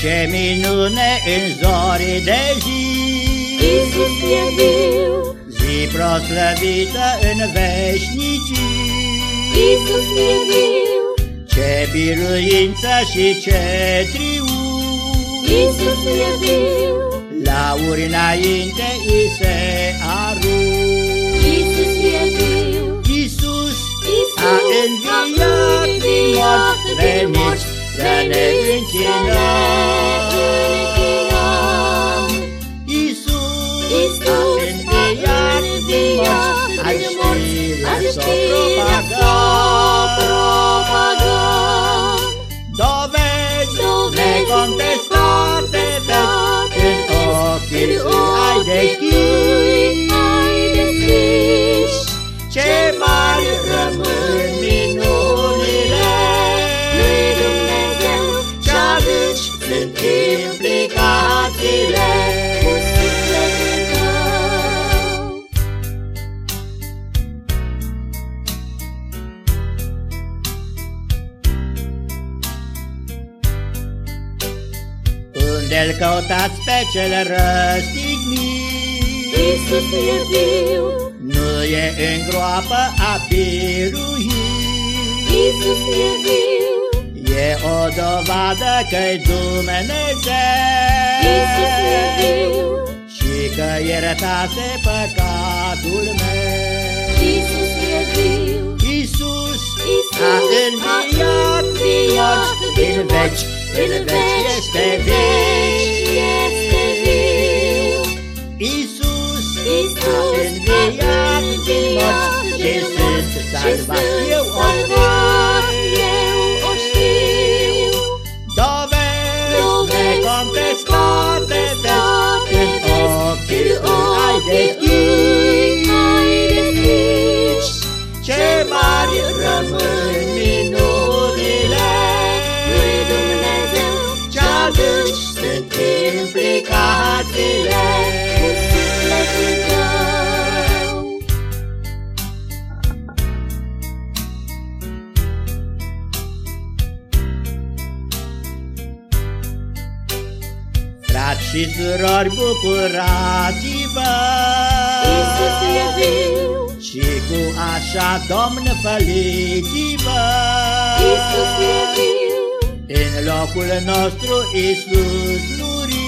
Ce minune în zori de zi. Iisus e viu, Zi proslăvită în veșnicii. Iisus e viu, Ce biruință și ce triumf Iisus e viu, Lauri înainte îi se arunc Iisus e viu, Iisus Iisus a înviat din morți veniți să ne închinăm lui ai deschis Ce mari rămân Unde-l căutați pe cel răstignit. Iisus e viu, Nu e în groapă a biruit. Iisus e viu, E o dovadă că-i Dumnezeu. Iisus e viu, Și că iertase păcatul meu. Iisus e viu, Iisus Iisus a înviat din morți din veci În veci este veci Iisus a Iisus înviat din morți Și sunt salvat eu o salvat, eu o știu. Dovezi Dovezi necontestate Când ochii lui ai deschis Frați și surori, bucurați-vă. Iisus e viu, Și cu așa Domn făliți-vă. Iisus e viu, În locul nostru Iisus muri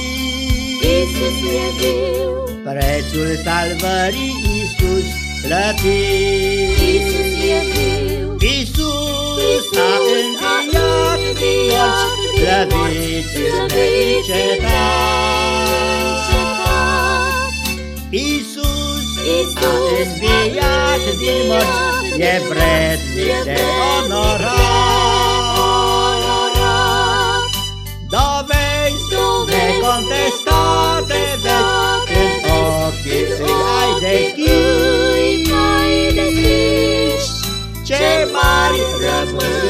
Iisus e viu, Prețul salvării Iisus plătit Iisus e viu. Iisus a înviat din iubiți, iubiți încetat. Iisus, Iisus a înviat din morți, e vrednic de onorat. Da Dovezi necontestate vezi, când ochii îi ai deschiși, ce mari rămân.